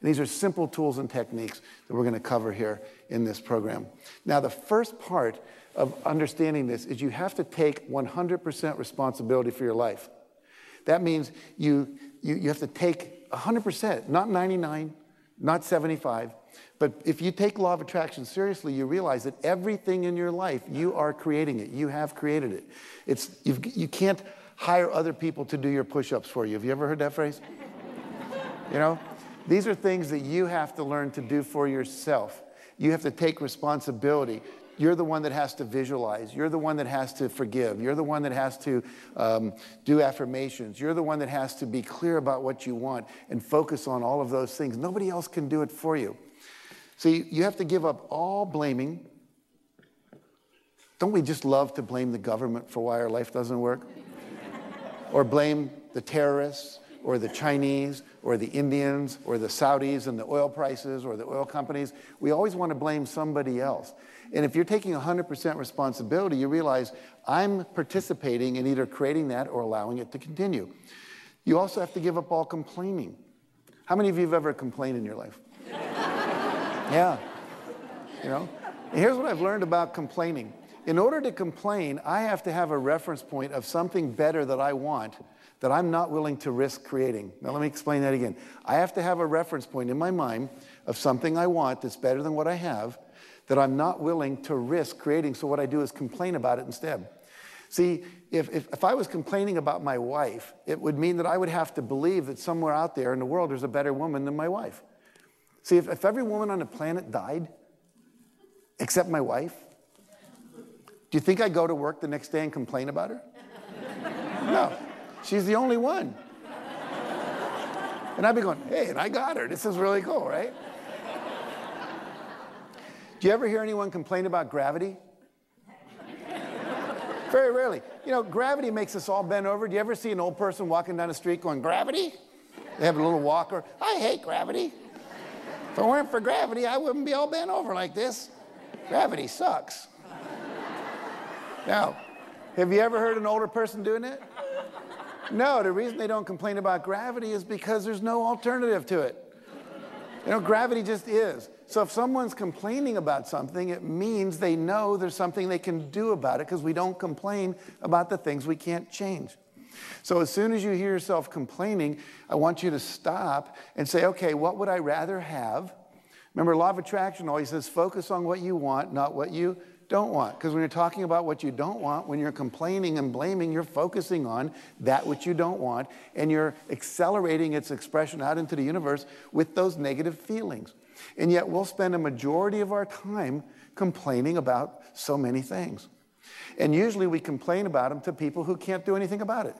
And these are simple tools and techniques that we're going to cover here in this program. Now, the first part of understanding this is you have to take 100% responsibility for your life. That means you, you, you have to take 100%, not 99, not 75. But if you take law of attraction seriously, you realize that everything in your life, you are creating it. You have created it. It's, you've, you can't hire other people to do your push ups for you. Have you ever heard that phrase? you know? These are things that you have to learn to do for yourself. You have to take responsibility. You're the one that has to visualize. You're the one that has to forgive. You're the one that has to um, do affirmations. You're the one that has to be clear about what you want and focus on all of those things. Nobody else can do it for you. See, you have to give up all blaming. Don't we just love to blame the government for why our life doesn't work? or blame the terrorists or the Chinese or the Indians or the Saudis and the oil prices or the oil companies. We always want to blame somebody else. And if you're taking 100% responsibility, you realize I'm participating in either creating that or allowing it to continue. You also have to give up all complaining. How many of you have ever complained in your life? yeah. You know? And here's what I've learned about complaining. In order to complain, I have to have a reference point of something better that I want that I'm not willing to risk creating. Now, let me explain that again. I have to have a reference point in my mind of something I want that's better than what I have that I'm not willing to risk creating. So, what I do is complain about it instead. See, if, if, if, I was complaining about my wife, it would mean that I would have to believe that somewhere out there in the world there's a better woman than my wife. See, if, if every woman on the planet died, except my wife, do you think I'd go to work the next day and complain about her? No. She's the only one. And I'd be going, hey, and I got her. This is really cool, right? Do you ever hear anyone complain about gravity? Very rarely. You know, gravity makes us all bend over. Do you ever see an old person walking down the street going, gravity? They have a little walker. I hate gravity. If it weren't for gravity, I wouldn't be all bent over like this. Gravity sucks. Now, have you ever heard an older person doing it? No, the reason they don't complain about gravity is because there's no alternative to it. You know, gravity just is. So if someone's complaining about something, it means they know there's something they can do about it because we don't complain about the things we can't change. So as soon as you hear yourself complaining, I want you to stop and say, okay, what would I rather have? Remember, law of attraction always says focus on what you want, not what you don't want. Because when you're talking about what you don't want, when you're complaining and blaming, you're focusing on that which you don't want, and you're accelerating its expression out into the universe with those negative feelings. And yet, we'll spend a majority of our time complaining about so many things. And usually, we complain about them to people who can't do anything about it.